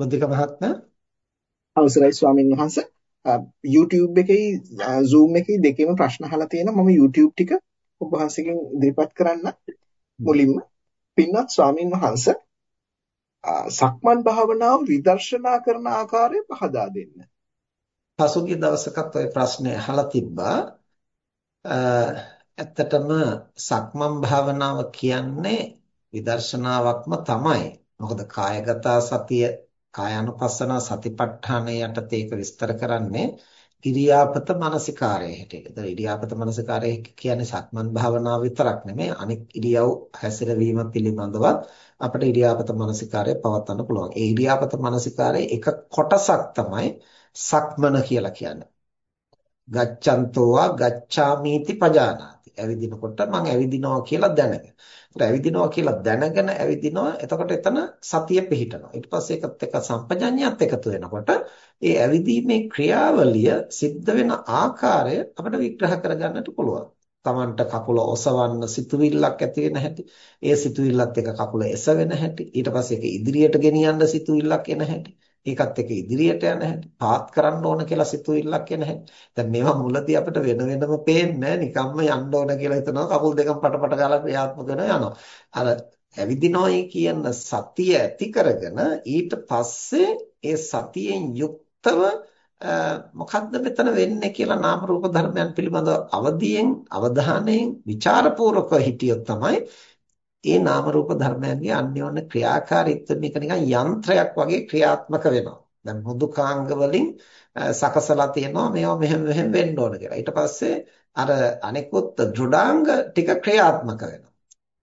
බුද්ධික මහත්මයා අවසරයි ස්වාමින් වහන්සේ YouTube එකේ Zoom එකේ දෙකේම ප්‍රශ්න අහලා තියෙනවා මම YouTube ටික ඔබ වහන්සේගෙන් ඉදිරිපත් කරන්න මුලින්ම පින්වත් ස්වාමින් වහන්සේ සක්මන් භාවනාව විදර්ශනා කරන ආකාරය පහදා දෙන්න. පසුගිය දවසකත් ওই ප්‍රශ්නේ අහලා තිබ්බා. ඇත්තටම සක්මන් භාවනාව කියන්නේ විදර්ශනාවක්ම තමයි. මොකද කායගත සතිය කායानुපස්සන සතිපට්ඨානය යටතේ ඒක විස්තර කරන්නේ ඉරියාපත මානසිකාරය හැටියට. ඒතර ඉරියාපත මානසිකාරය කියන්නේ සක්මන් භාවනාව විතරක් නෙමෙයි අනෙක් ඉරියව් හැසිරවීම පිළිබඳව අපිට ඉරියාපත මානසිකාරය පවත්වන්න පුළුවන්. ඒ ඉරියාපත මානසිකාරයේ එක කොටසක් තමයි සක්මන කියලා කියන්නේ. ගච්ඡන්තෝවා ගච්ඡාමීති පජානාති. ඇවිදිනකොට මම ඇවිදිනවා කියලා දැනගන්න. ඒත් ඇවිදිනවා කියලා දැනගෙන ඇවිදිනවා. එතකොට එතන සතිය පිහිටනවා. ඊට පස්සේ ඒකත් එක්ක සම්පජඤ්ඤයත් එකතු වෙනකොට ඒ ඇවිදීමේ ක්‍රියාවලිය සිද්ධ වෙන ආකාරය අපිට විග්‍රහ කරගන්නට පුළුවන්. Tamanට කකුල ඔසවන්න සිතුවිල්ලක් ඇති වෙන හැටි, ඒ සිතුවිල්ලත් එක්ක කකුල එසවෙන හැටි, ඊට පස්සේ ඒක ඉදිරියට ගෙනියන්න සිතුවිල්ලක් එන හැටි, ඒකත් එක්ක ඉදිරියට යන හැටි, පාත් කරන්න ඕන කියලා සිතුවිල්ලක් එන හැටි. දැන් මේවා මුලදී අපිට වෙන වෙනම පේන්නේ නිකම්ම යන්න ඕන කියලා හිතනවා කකුල් දෙකම පටපට ගාලා ක්‍රියාත්මක වෙනවා යනවා. අර ඇවිදිනොයි කියන සතිය ඇති කරගෙන ඊට පස්සේ ඒ සතියෙන් යුක්තව මොකද්ද මෙතන වෙන්නේ කියලා නාම රූප ධර්මයන් පිළිබඳව අවදියෙන් අවධානයෙන් ਵਿਚාරපූර්වකව හිටියොත් තමයි ඒ නාම රූප ධර්මයන්ගේ අන්‍යෝන්‍ය ක්‍රියාකාරීත්වය මේක නිකන් යන්ත්‍රයක් වගේ ක්‍රියාත්මක වෙනවා. දැන් මෘදුකාංග වලින් සකසලා තියෙනවා මේවා මෙහෙම මෙහෙම වෙන්න ඕන කියලා. ඊට පස්සේ අර අනිකුත් දෘඩාංග ටික ක්‍රියාත්මක වෙනවා.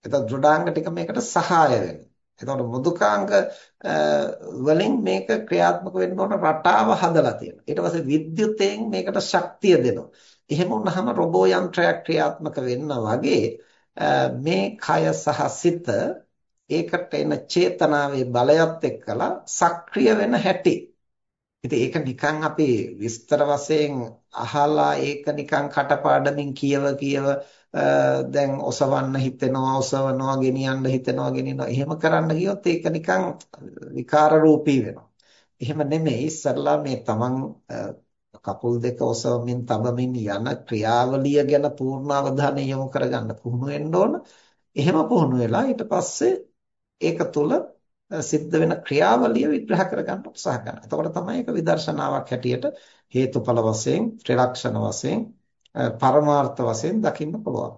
එතකොට දෘඩාංග ටික මේකට සහාය වෙනවා. එතකොට මෘදුකාංග වලින් මේක ක්‍රියාත්මක වෙන්න ඕන රටාව හදලා තියෙනවා. ඊට පස්සේ විද්‍යුතයෙන් මේකට ශක්තිය දෙනවා. එහෙම වුණාම රොබෝ යන්ත්‍රයක් ක්‍රියාත්මක වෙන්න වගේ මේ කය සහ සිත ඒකට එන චේතනාවේ බලයත් එක්කලා සක්‍රිය වෙන හැටි. ඉතින් ඒක නිකන් අපි විස්තර වශයෙන් අහලා ඒක නිකන් කටපාඩමින් කියව කියව දැන් ඔසවන්න හිතෙනවා ඔසවනවා ගෙනියන්න හිතෙනවා ගෙනියනවා එහෙම කරන්න ගියොත් ඒක නිකන් විකාර රූපී වෙනවා. එහෙම නෙමෙයි ඉස්සරලා මේ තමන් කකුල් දෙක ඔසවමින් තබමින් යන ක්‍රියාවලිය ගැන පූර්ණ අවධානය යොමු කරගන්න පුහුණු වෙන්න ඕන. එහෙම පුහුණු වෙලා ඊට පස්සේ ඒක තුල සිද්ධ වෙන ක්‍රියාවලිය විග්‍රහ කරගන්න උත්සාහ කරනවා. එතකොට තමයි ඒක විදර්ශනාවක් හැටියට හේතුඵල වශයෙන්, ත්‍රිලක්ෂණ වශයෙන්, පරමාර්ථ වශයෙන් දකින්න පුළුවන්.